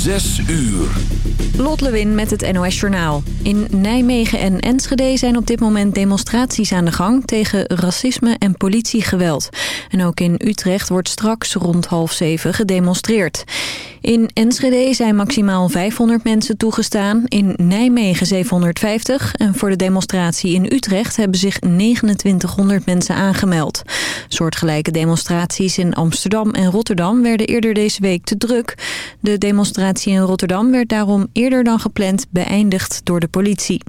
Zes uur. Lot Lewin met het NOS Journaal. In Nijmegen en Enschede zijn op dit moment demonstraties aan de gang... tegen racisme en politiegeweld. En ook in Utrecht wordt straks rond half zeven gedemonstreerd. In Enschede zijn maximaal 500 mensen toegestaan, in Nijmegen 750... en voor de demonstratie in Utrecht hebben zich 2900 mensen aangemeld. Soortgelijke demonstraties in Amsterdam en Rotterdam werden eerder deze week te druk. De demonstratie in Rotterdam werd daarom eerder dan gepland beëindigd door de politie.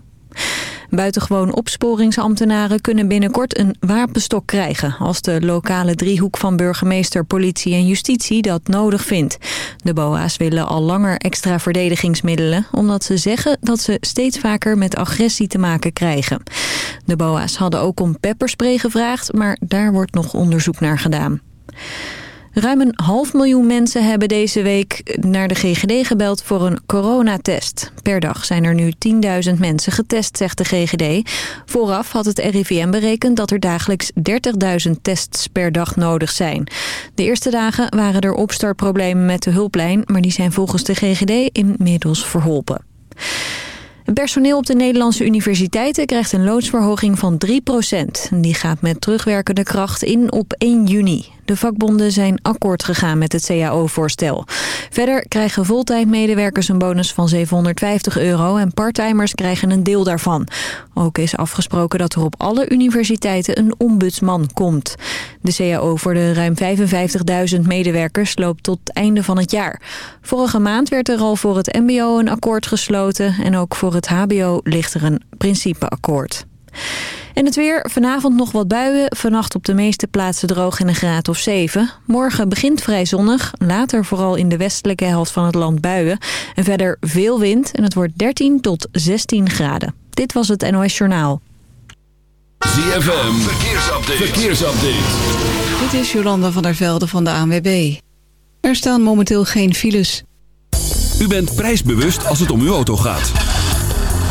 Buitengewoon opsporingsambtenaren kunnen binnenkort een wapenstok krijgen... als de lokale driehoek van burgemeester, politie en justitie dat nodig vindt. De BOA's willen al langer extra verdedigingsmiddelen... omdat ze zeggen dat ze steeds vaker met agressie te maken krijgen. De BOA's hadden ook om pepperspray gevraagd, maar daar wordt nog onderzoek naar gedaan. Ruim een half miljoen mensen hebben deze week naar de GGD gebeld voor een coronatest. Per dag zijn er nu 10.000 mensen getest, zegt de GGD. Vooraf had het RIVM berekend dat er dagelijks 30.000 tests per dag nodig zijn. De eerste dagen waren er opstartproblemen met de hulplijn, maar die zijn volgens de GGD inmiddels verholpen. Personeel op de Nederlandse universiteiten krijgt een loodsverhoging van 3% Die gaat met terugwerkende kracht in op 1 juni. De vakbonden zijn akkoord gegaan met het CAO-voorstel. Verder krijgen voltijdmedewerkers een bonus van 750 euro... en parttimers krijgen een deel daarvan. Ook is afgesproken dat er op alle universiteiten een ombudsman komt. De CAO voor de ruim 55.000 medewerkers loopt tot het einde van het jaar. Vorige maand werd er al voor het mbo een akkoord gesloten... en ook voor het hbo ligt er een principeakkoord. En het weer, vanavond nog wat buien. Vannacht op de meeste plaatsen droog in een graad of 7. Morgen begint vrij zonnig. Later vooral in de westelijke helft van het land buien. En verder veel wind en het wordt 13 tot 16 graden. Dit was het NOS Journaal. ZFM, verkeersupdate. verkeersupdate. Dit is Jolanda van der Velde van de ANWB. Er staan momenteel geen files. U bent prijsbewust als het om uw auto gaat.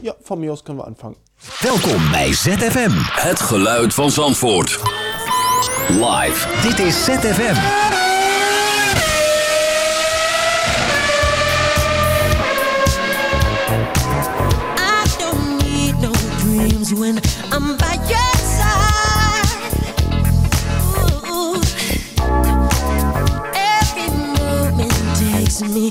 Ja, van mij aus kunnen we aanvangen. Welkom bij ZFM. Het geluid van Zandvoort. Live. Dit is ZFM. I don't need no dreams when I'm by your side. Ooh. Every moment takes me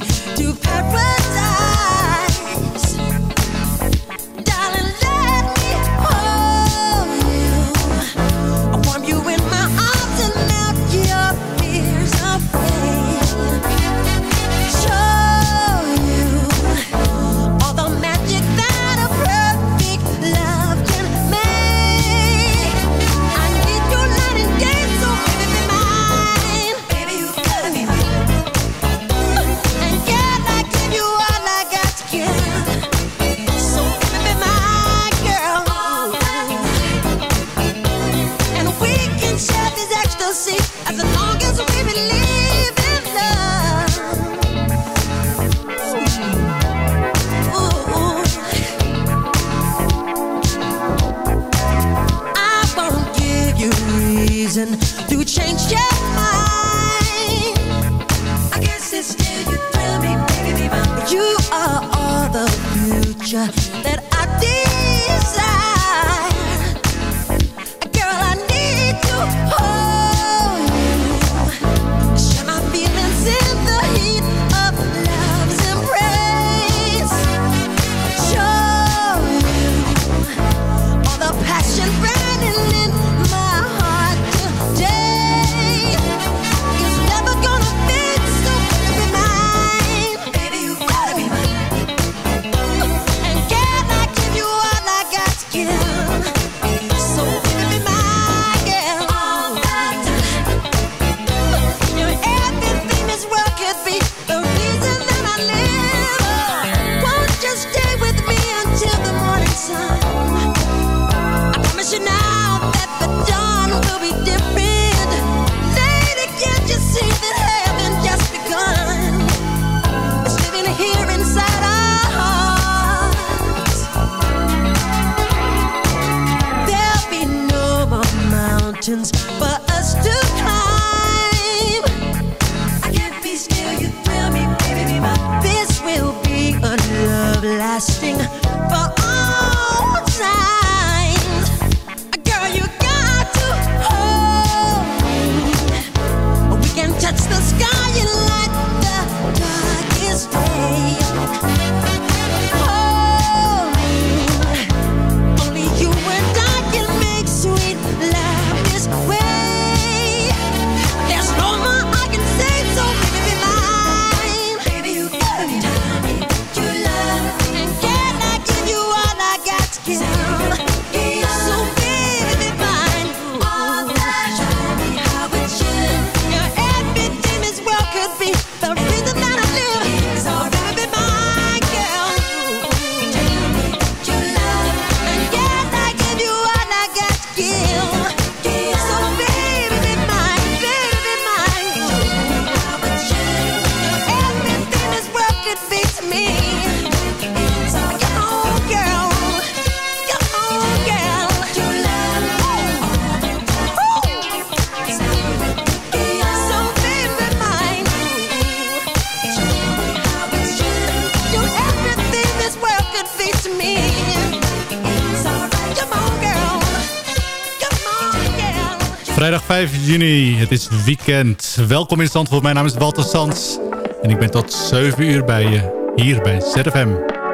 Vrijdag 5 juni, het is weekend. Welkom in Zandvoort, mijn naam is Walter Sands. En ik ben tot 7 uur bij je, hier bij ZFM.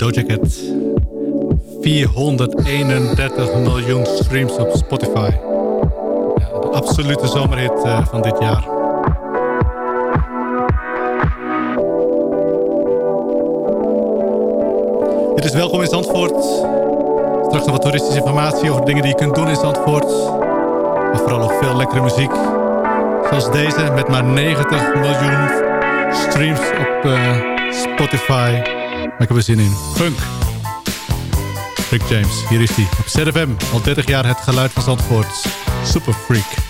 Doja Cat. 431 miljoen streams op Spotify. De absolute zomerhit eh, van dit jaar. Dit is Welkom in Zandvoort. Straks nog wat toeristische informatie over dingen die je kunt doen in Zandvoort. Maar vooral ook veel lekkere muziek. Zoals deze met maar 90 miljoen streams op eh, Spotify. Ik heb er zin in. Funk. Rick James, hier is hij. Op ZFM, al 30 jaar het geluid van Zandvoort. Super Freak.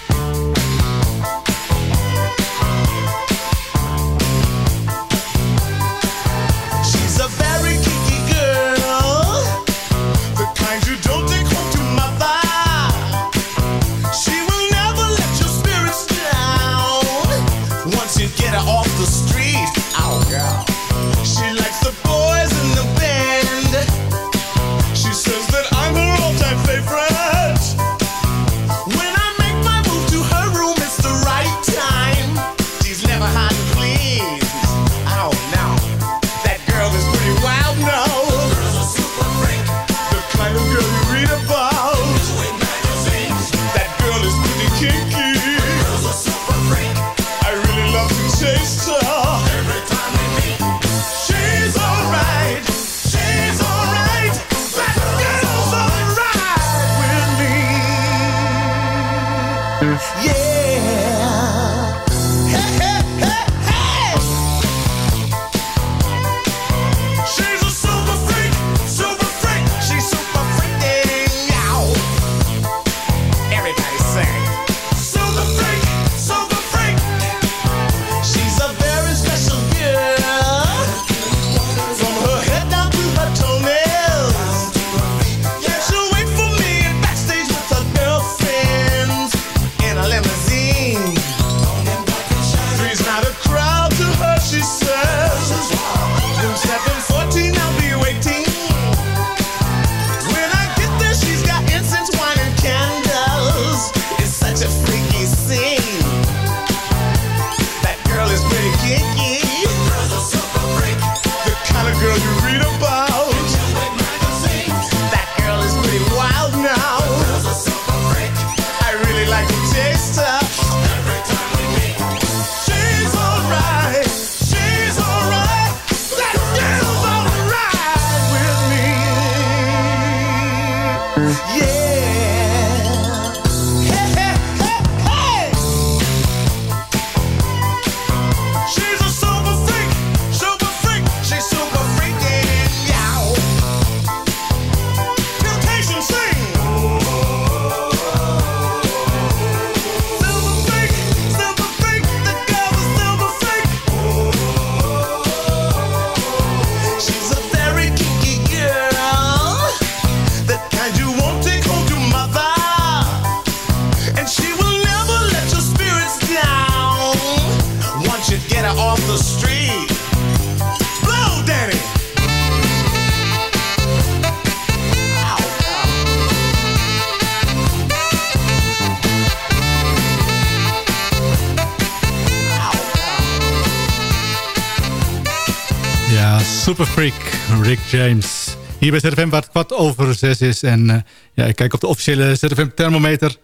Ja, Super Freak, Rick James. Hier bij ZFM waar het kwart over zes is. En eh, ja, ik kijk op de officiële ZFM thermometer.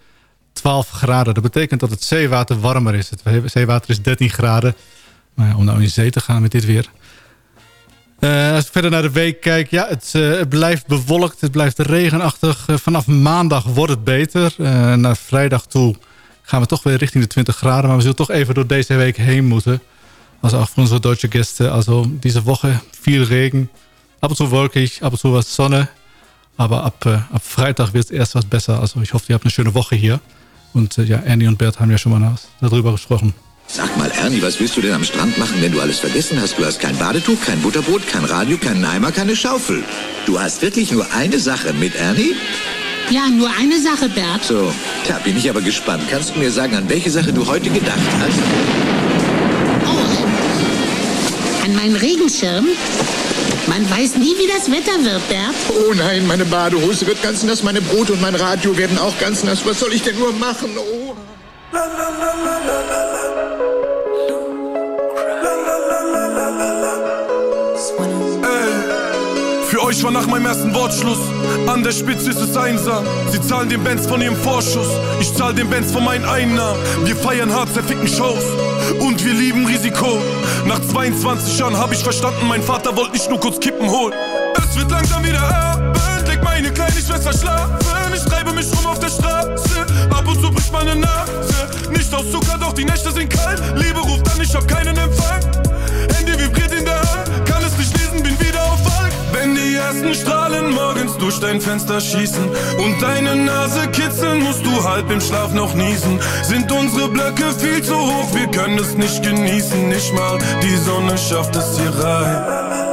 12 graden. Dat betekent dat het zeewater warmer is. Het zeewater is 13 graden. Maar ja, om nou in zee te gaan met dit weer. Eh, als ik verder naar de week kijk, ja, het, eh, blijft bewolkt, het blijft regenachtig. Vanaf maandag wordt het beter. Naar vrijdag toe gaan we toch weer richting de 20 graden. Maar we zullen toch even door deze week heen moeten. Also auch für unsere deutsche Gäste. Also diese Woche viel Regen. Ab und zu wolkig, ab und zu was Sonne. Aber ab, äh, ab Freitag wird es erst was besser. Also ich hoffe, ihr habt eine schöne Woche hier. Und äh, ja, Andy und Bert haben ja schon mal darüber gesprochen. Sag mal, Ernie, was willst du denn am Strand machen, wenn du alles vergessen hast? Du hast kein Badetuch, kein Butterbrot, kein Radio, keinen Eimer, keine Schaufel. Du hast wirklich nur eine Sache mit, Ernie? Ja, nur eine Sache, Bert. So, da bin ich aber gespannt. Kannst du mir sagen, an welche Sache du heute gedacht hast? An meinen Regenschirm? Man weiß nie, wie das Wetter wird, Bert. Oh nein, meine Badehose wird ganz nass, meine Brot und mein Radio werden auch ganz nass. Was soll ich denn nur machen? Oh. Für euch war nach meinem ersten Wortschluss. An der Spitze ist es einsam. Sie zahlen den Bands von ihrem Vorschuss. Ich zahl den Bands von meinen Einnahmen. Wir feiern hart, zerficken Shows. Und wir lieben Risiko. Nach 22 Jahren hab ich verstanden Mein Vater wollte nicht nur kurz Kippen holen. Es wird langsam wieder Abend. Leg meine kleine Schwester schlafen. Ich treibe mich rum auf der Straße. Ab und zu bricht meine Nase. Nicht aus Zucker, doch die Nächte sind kalt. Liebe ruft an, ich hab keinen Empfang ersten Strahlen morgens durch dein Fenster schießen Und deine Nase kitzeln, musst du halb im Schlaf noch niesen. Sind unsere Blöcke viel zu hoch, wir können es nicht genießen. Nicht mal die Sonne schafft es hier rein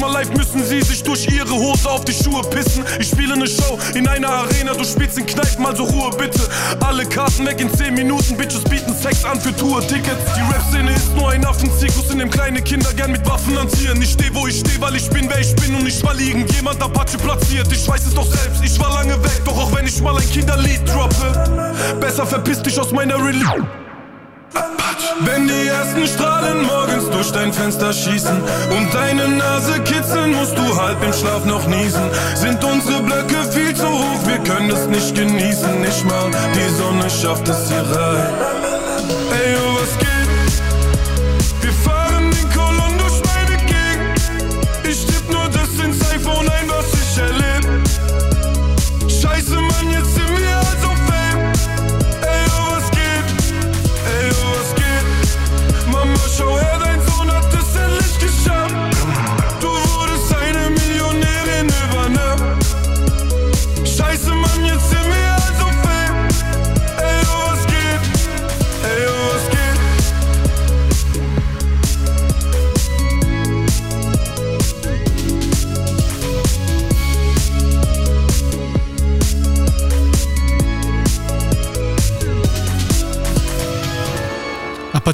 mal live, müssen sie sich durch ihre Hose auf die Schuhe pissen. Ich spiele eine Show in einer Arena, du spielst in Kneipen, also Ruhe bitte. Alle Karten weg in 10 Minuten, Bitches bieten Sex an für Tour-Tickets. Die Rap-Szene ist nur ein Affenzirkus, in dem kleine Kinder gern mit Waffen hantieren. Ich steh, wo ich steh, weil ich bin, wer ich bin und nicht, weil irgendjemand Apache platziert. Ich weiß es doch selbst, ich war lange weg, doch auch wenn ich mal ein Kinderlied droppe, besser verpiss dich aus meiner Religion. Wenn die ersten Strahlen morgens durch dein Fenster schießen und deine Nase kitzeln, musst du halb im Schlaf noch niesen. Sind unsere Blöcke viel zu hoch, wir können es nicht genießen. Nicht mal die Sonne schafft es hier rein. Ey, yo, was geht?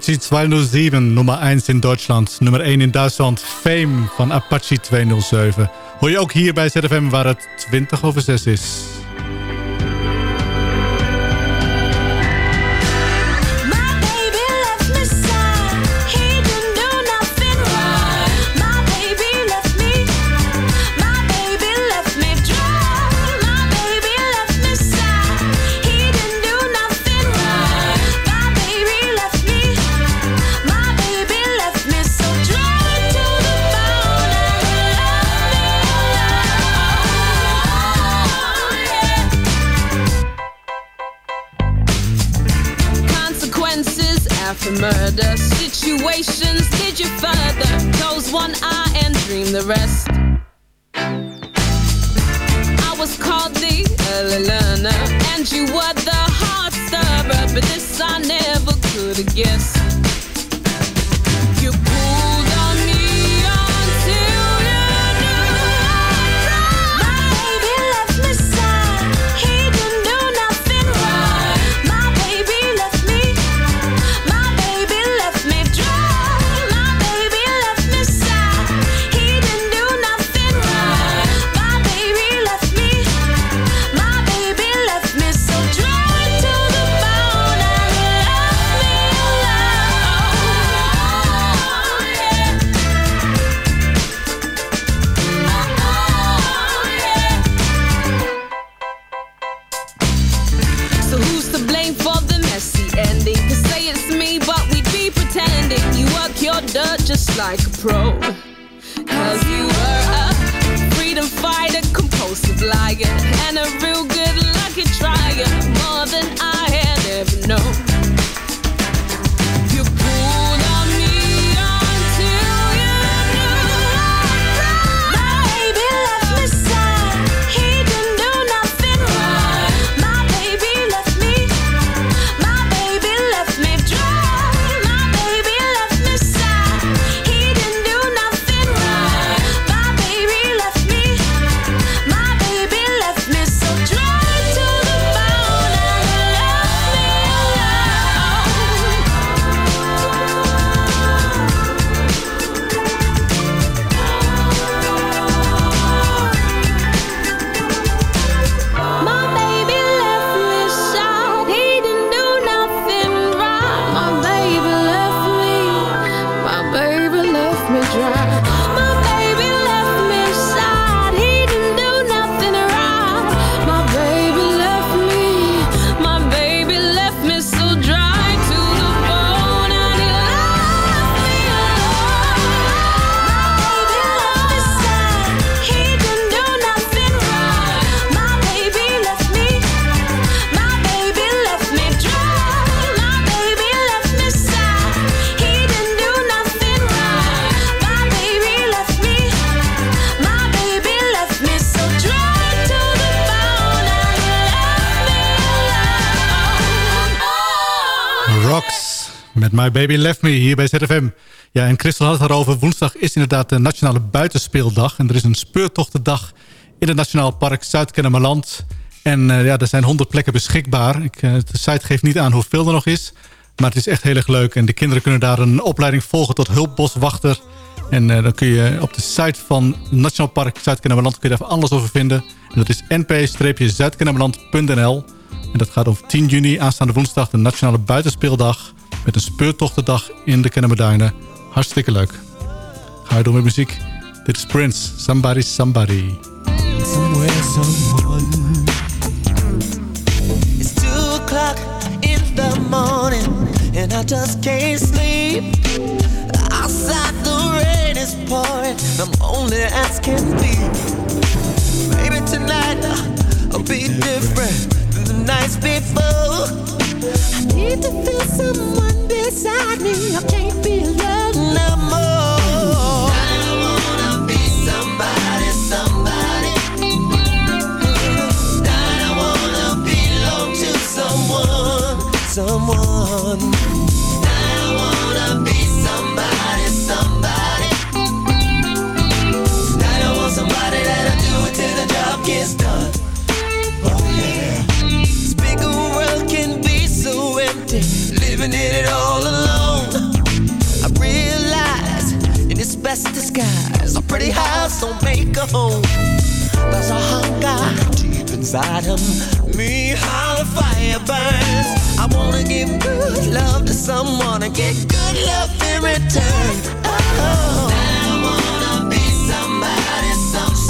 Apache 207, nummer 1 in Duitsland. Nummer 1 in Duitsland, Fame van Apache 207. Hoor je ook hier bij ZFM waar het 20 over 6 is. Like a pro. Cause you were a freedom fighter, compulsive liar, met My Baby Left Me hier bij ZFM. Ja, en Christel had het erover. Woensdag is inderdaad de Nationale Buitenspeeldag. En er is een speurtochtendag in het Nationaal Park Zuid-Kennemerland. En eh, ja, er zijn 100 plekken beschikbaar. Ik, eh, de site geeft niet aan hoeveel er nog is. Maar het is echt heel erg leuk. En de kinderen kunnen daar een opleiding volgen tot hulpboswachter. En eh, dan kun je op de site van Nationaal Park Zuid-Kennemerland... kun je alles over vinden. En dat is np-zuidkennemerland.nl. En dat gaat over 10 juni, aanstaande woensdag... de Nationale Buitenspeeldag... met een speurtochtendag in de Kennemerduinen. Hartstikke leuk. Ga je door met muziek. Dit is Prince, Somebody Somebody. Somewhere, someone. It's two o'clock in the morning, and I just can't sleep. Outside the rain is pouring, I'm only as can be. Maybe tonight uh, I'll be different nights before. I need to feel someone beside me. I can't be alone no more. I wanna be somebody, somebody. I wanna belong to someone, someone. I wanna be somebody, somebody. I want somebody that'll do it till the job gets. In it all alone. I realize in its best disguise, a pretty house don't make a home. There's a hunger deep inside of me, how the fire burns. I wanna give good love to someone and get good love in return. Oh, I wanna be somebody, somebody,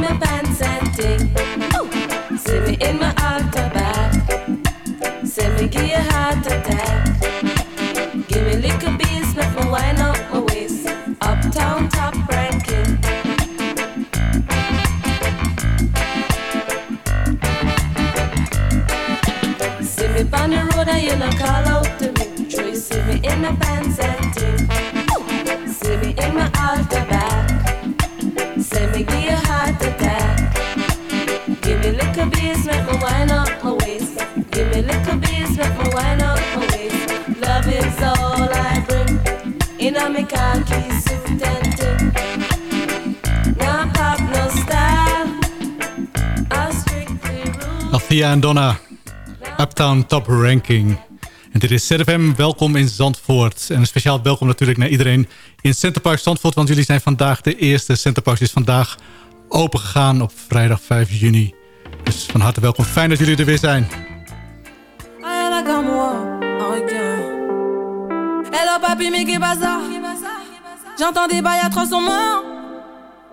me back. En Donna. Uptown Top Ranking. En dit is ZFM. Welkom in Zandvoort. En een speciaal welkom natuurlijk naar iedereen in Centerpark Zandvoort. Want jullie zijn vandaag de eerste. Centerpark is vandaag open gegaan op vrijdag 5 juni. Dus van harte welkom. Fijn dat jullie er weer zijn. À oh. Hello papi, mais? J'entends des bails atroces en moi.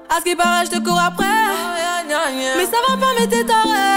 À ce qui paraît, je te cours après. Mais ça va pas, mais t'es taré,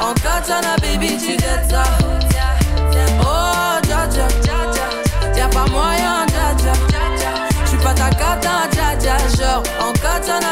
En katana, baby, tu dettes ça. Oh. Y'a pas moyen, dja dja. J'suis pas ta cata, dja dja. Genre, en katana,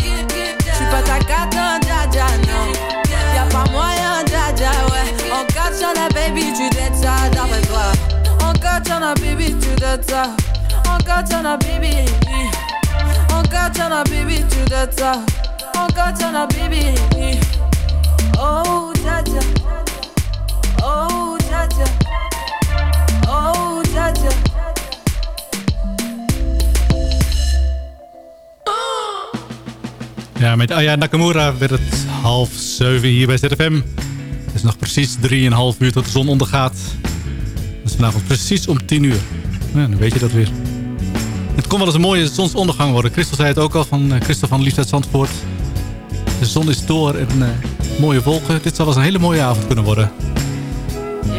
But I got un dja non. Y'a pas moyen dja ouais. Encore t'en as baby, tu the d'après On Encore on as baby, tu détends. Encore t'en as baby. Encore t'en as baby, tu détends. Encore t'en as baby. Oh dja Oh dja Oh dja Ja, met Aya Nakamura werd het half zeven hier bij ZFM. Het is nog precies 3,5 uur tot de zon ondergaat. Dat is vanavond precies om 10 uur. Ja, dan weet je dat weer. Het kon wel eens een mooie zonsondergang worden. Christel zei het ook al van eh, Christel van Liefde uit Zandvoort. De zon is door en eh, mooie wolken. Dit zal wel eens een hele mooie avond kunnen worden.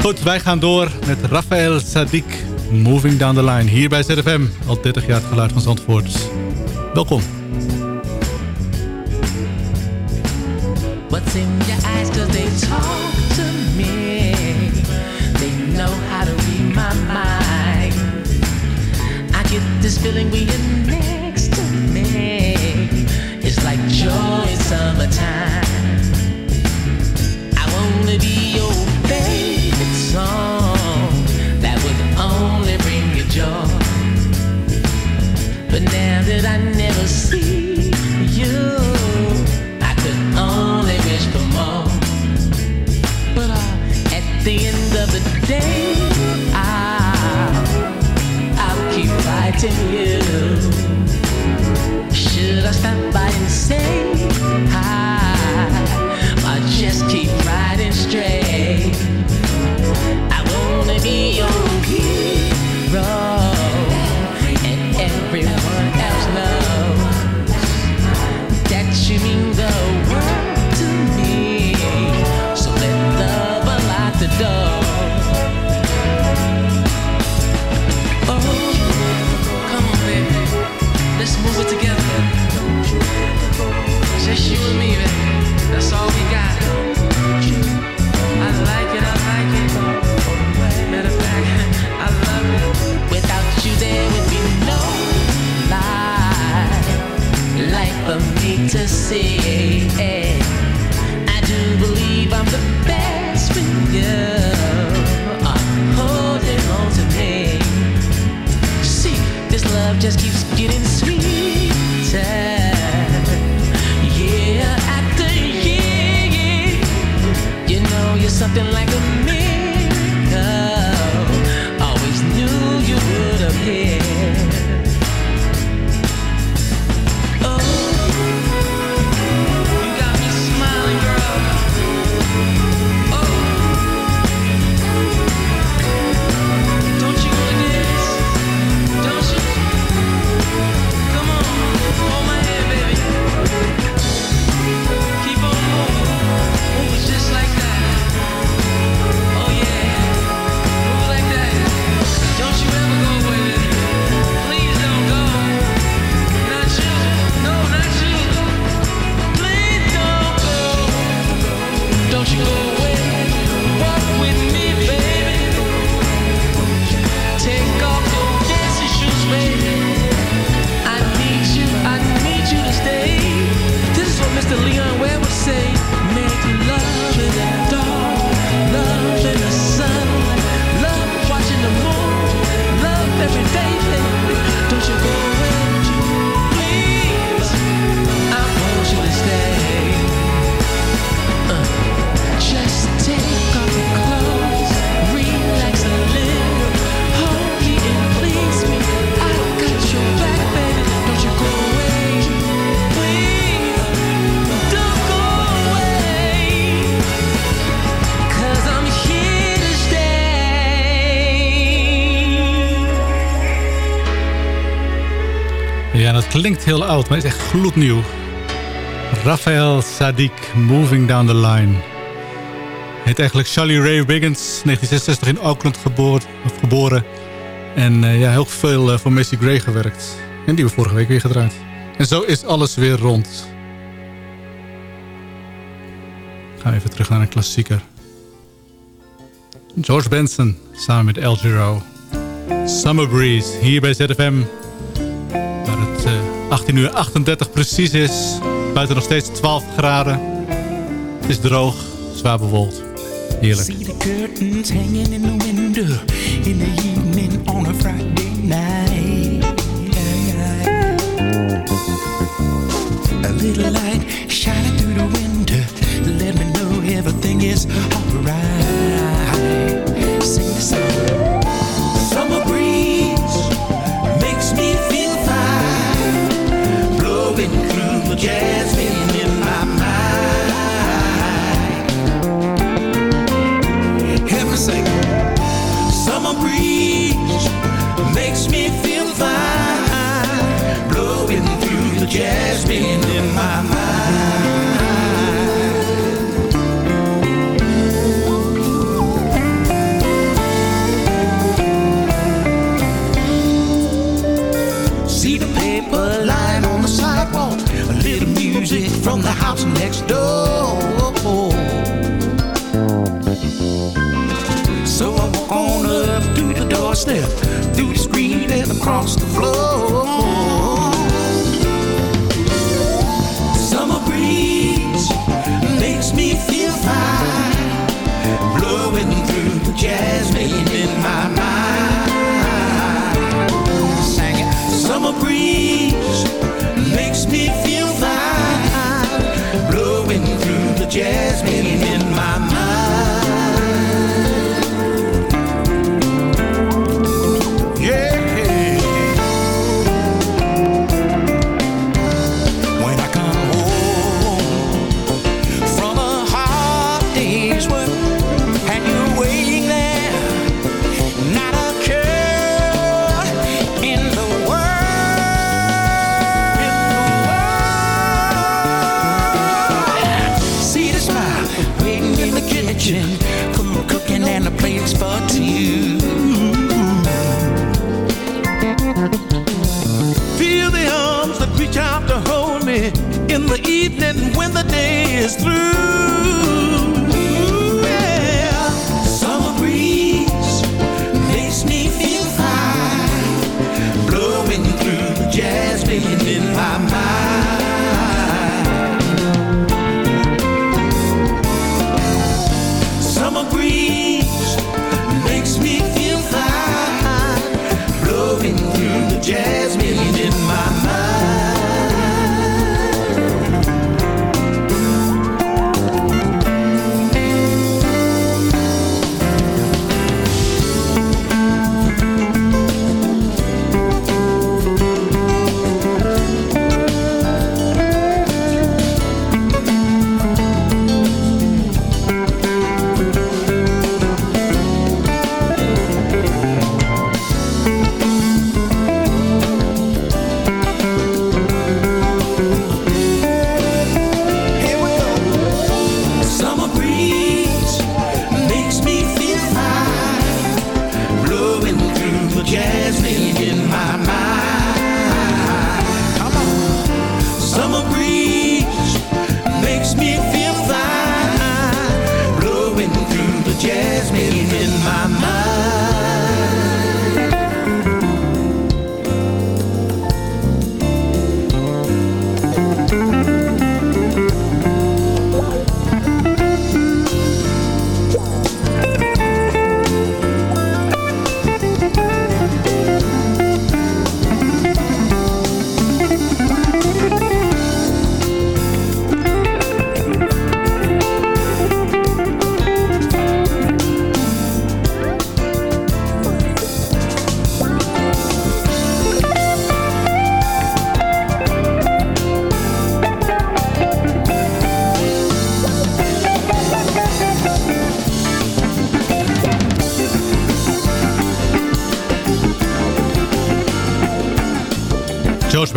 Goed, wij gaan door met Rafael Sadiq. Moving down the line. Hier bij ZFM. Al 30 jaar geluid van Zandvoort. Welkom. In your eyes, cause they talk to me. They know how to read my mind. I get this feeling when you're next to me. It's like joy in summertime. I wanna be your favorite song that would only bring you joy. But now that I never see you, the end of the day, I'll, I'll keep fighting you. Should I stop by and say klinkt heel oud, maar is echt gloednieuw. Rafael Sadiq, Moving Down the Line. Heet eigenlijk Charlie Ray Wiggins, 1966 in Auckland geboren. En eh, ja, heel veel eh, voor Macy Gray gewerkt. En die we vorige week weer gedraaid. En zo is alles weer rond. Gaan even terug naar een klassieker. George Benson samen met El Giro. Summer Breeze hier bij ZFM. Waar het eh, 18 uur 38 precies is. Buiten nog steeds 12 graden. Het is droog, zwaar bewolkt. Heerlijk. See the curtains hanging in the window in the evening on a Friday night. A little light shining through the window, let me know everything is house next door. So I walk on up to the doorstep, through the screen and across the floor.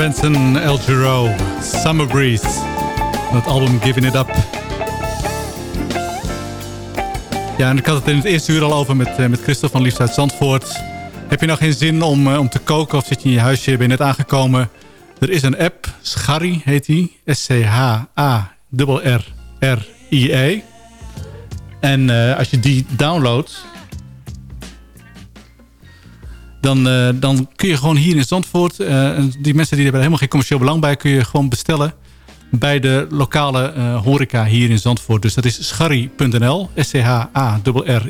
Benson, El Giro, Summer Breeze. Het album Giving It Up. Ja, en ik had het in het eerste uur al over met, eh, met Christel van Liefst uit Zandvoort. Heb je nou geen zin om, eh, om te koken of zit je in je huisje, ben je net aangekomen... Er is een app, Scharry heet die. S-C-H-A-R-R-I-E. En eh, als je die downloadt... Dan, eh, dan kun je gewoon hier in Zandvoort... eh, die mensen die hebben er helemaal geen commercieel belang bij... kun je gewoon bestellen bij de lokale eh, horeca hier in Zandvoort. Dus dat is scharry.nl. S-C-H-A-R-R-I-E.nl.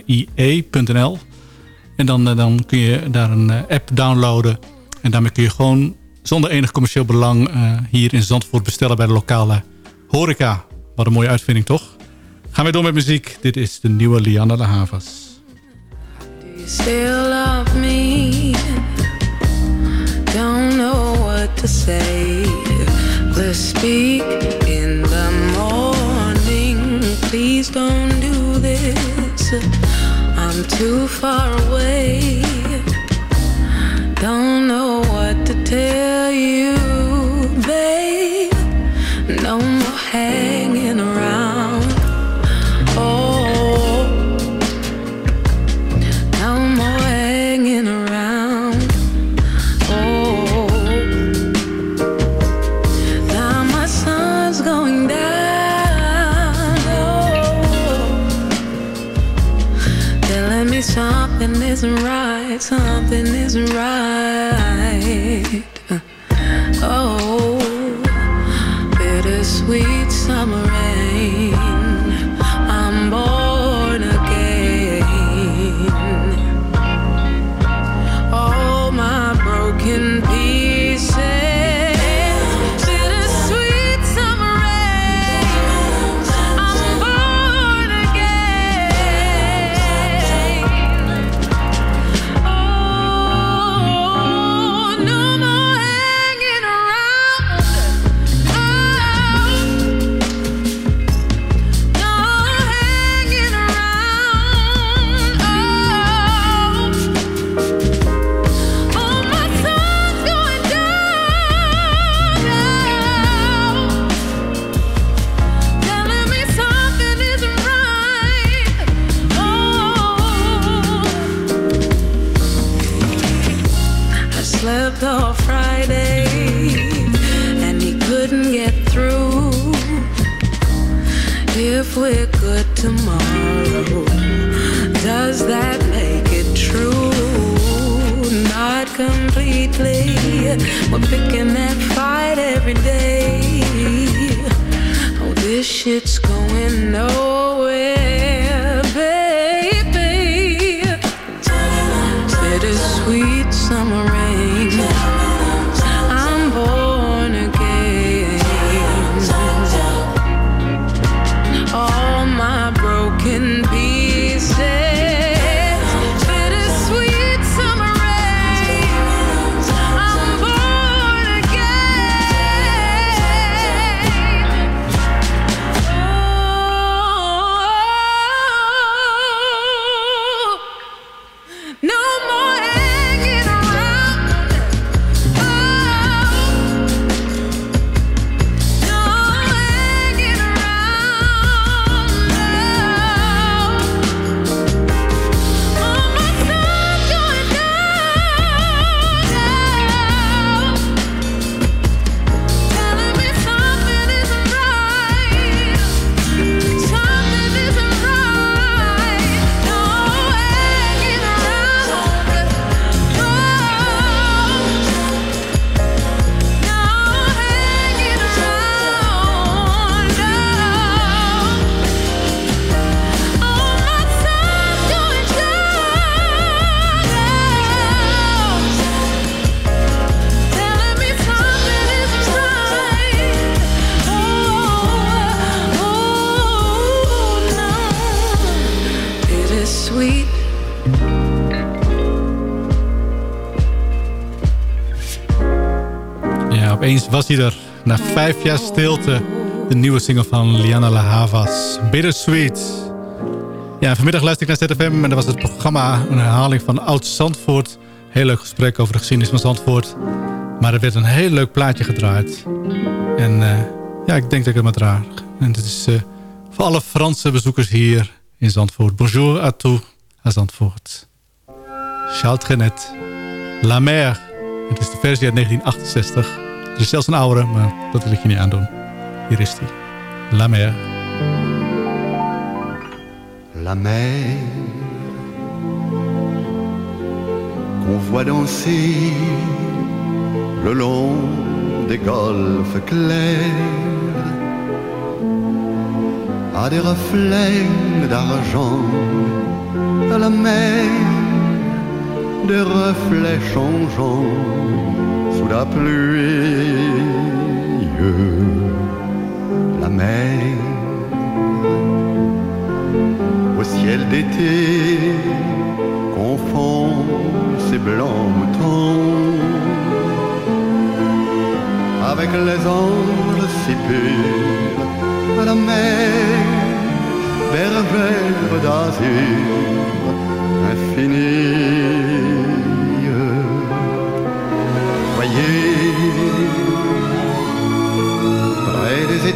En dan, dan kun je daar een app downloaden. En daarmee kun je gewoon zonder enig commercieel belang... hier in Zandvoort bestellen bij de lokale horeca. Wat een mooie uitvinding, toch? Gaan we door met muziek. Dit is de nieuwe Liana de Havas. You still love me. To say. Let's speak in the morning. Please don't do this. I'm too far away. Don't know what to tell you, isn't right. Something isn't right. Was hij er. Na vijf jaar stilte. De nieuwe single van Liana La Havas. Bittersweet. Ja, vanmiddag luister ik naar ZFM. En dat was het programma. Een herhaling van Oud Zandvoort. Heel leuk gesprek over de geschiedenis van Zandvoort. Maar er werd een heel leuk plaatje gedraaid. En eh, ja, ik denk dat ik het maar draag. En dit is eh, voor alle Franse bezoekers hier in Zandvoort. Bonjour à tous à Zandvoort. Charles Trenet. La Mer. Het is de versie uit 1968. Er is zelfs een oudere, maar dat wil ik je niet aandoen. Hier is die. La Mer. La mer qu'on voit danser le long des golfes clairs a des reflets d'argent à la mer, des reflets changeants sous la pluie. La mer au ciel d'été confond ses blancs moutons avec les anges si la mer, bergère d'azur infinie.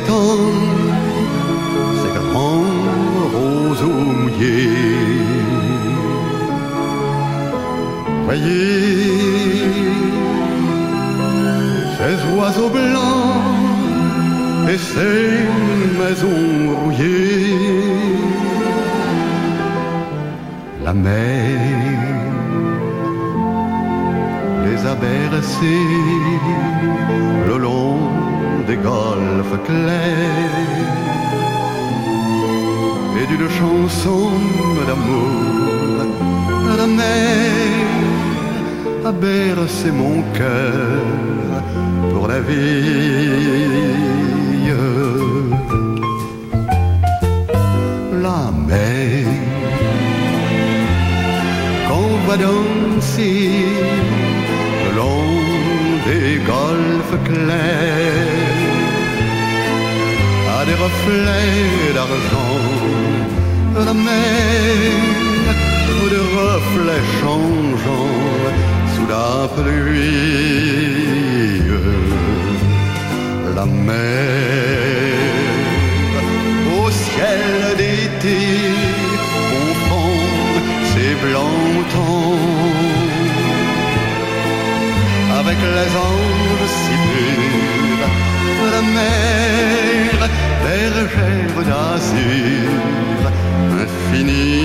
Étangs, ces grands roseaux mouillés. Voyez ces oiseaux blancs et ces maisons rouillées. La mer les a bercés le long golfes clairs et d'une chanson d'amour la mer a bercé mon cœur pour la vie. La mer qu'on va danser le long des golfes clairs reflets d'argent. La mer de reflets changeants sous la pluie. La mer au ciel d'été confond ses blancs tons avec les anges purs. La mer bergère d'azur infinie.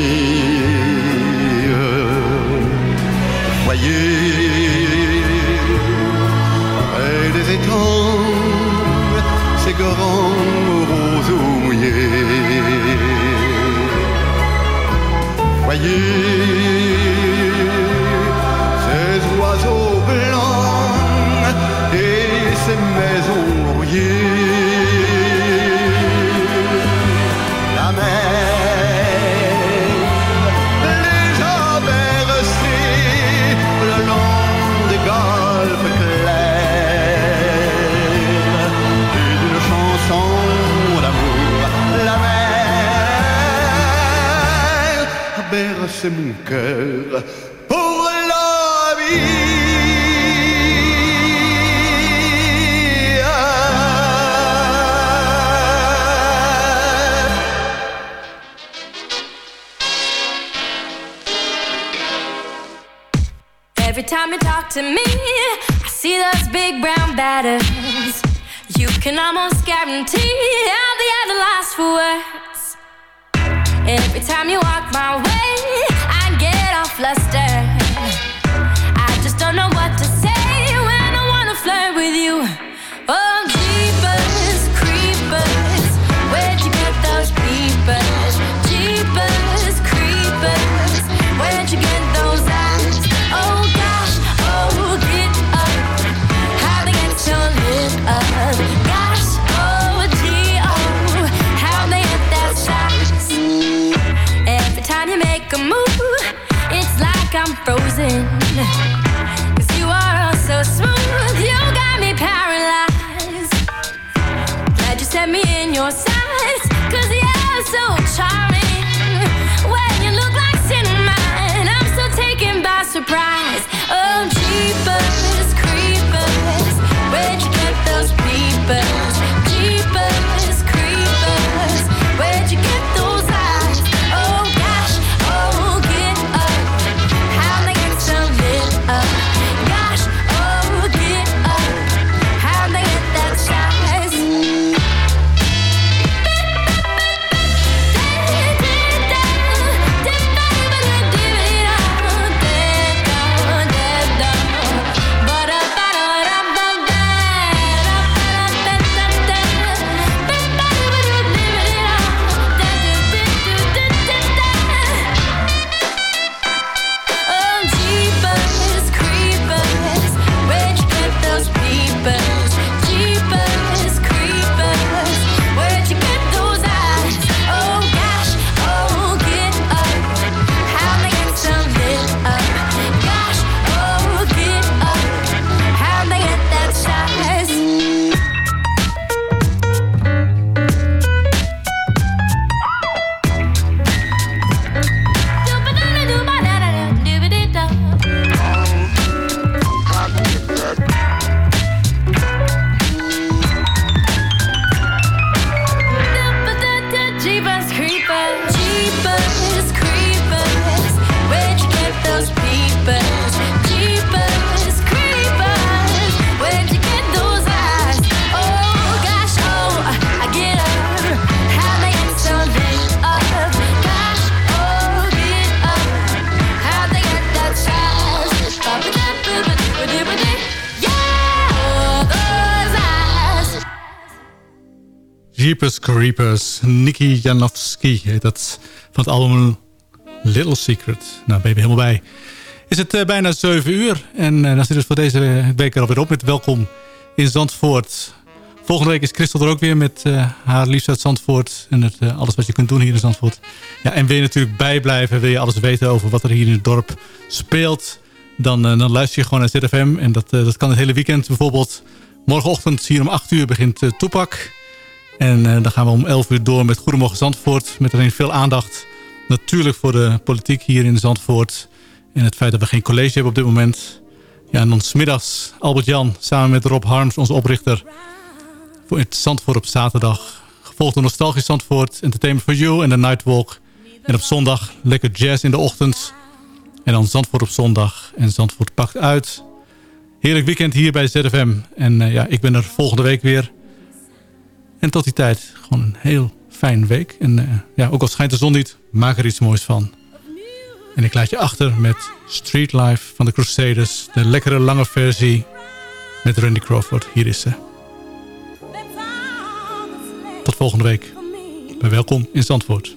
Jeepers Creepers. Nicky Janowski heet dat. Van het album Little Secret. Nou, ben je helemaal bij. Is het eh, bijna 7 uur. En eh, dan zit het voor deze week er alweer op met Welkom in Zandvoort. Volgende week is Christel er ook weer met eh, haar liefst uit Zandvoort. En het, alles wat je kunt doen hier in Zandvoort. Ja, en wil je natuurlijk bijblijven, wil je alles weten over wat er hier in het dorp speelt. Dan, dan luister je gewoon naar ZFM. En dat, dat kan het hele weekend. Bijvoorbeeld morgenochtend hier om 8 uur begint uh, Toepak. En eh, dan gaan we om 11 uur door met Goedemorgen Zandvoort. Met alleen veel aandacht natuurlijk voor de politiek hier in Zandvoort. En het feit dat we geen college hebben op dit moment. Ja, en dan smiddags Albert-Jan samen met Rob Harms, onze oprichter... voor het Zandvoort op zaterdag. Gevolgd door Nostalgisch Zandvoort, Entertainment for You en de Nightwalk. En op zondag lekker jazz in de ochtend. En dan Zandvoort op zondag. En Zandvoort pakt uit. Heerlijk weekend hier bij ZFM. En eh, ja, ik ben er volgende week weer. En tot die tijd gewoon een heel fijn week. En eh, ja, ook al schijnt de zon niet, maak er iets moois van. En ik laat je achter met Street Life van de Crusaders. De lekkere lange versie met Randy Crawford. Hier is ze. Tot volgende week. Bij welkom in Zandvoort.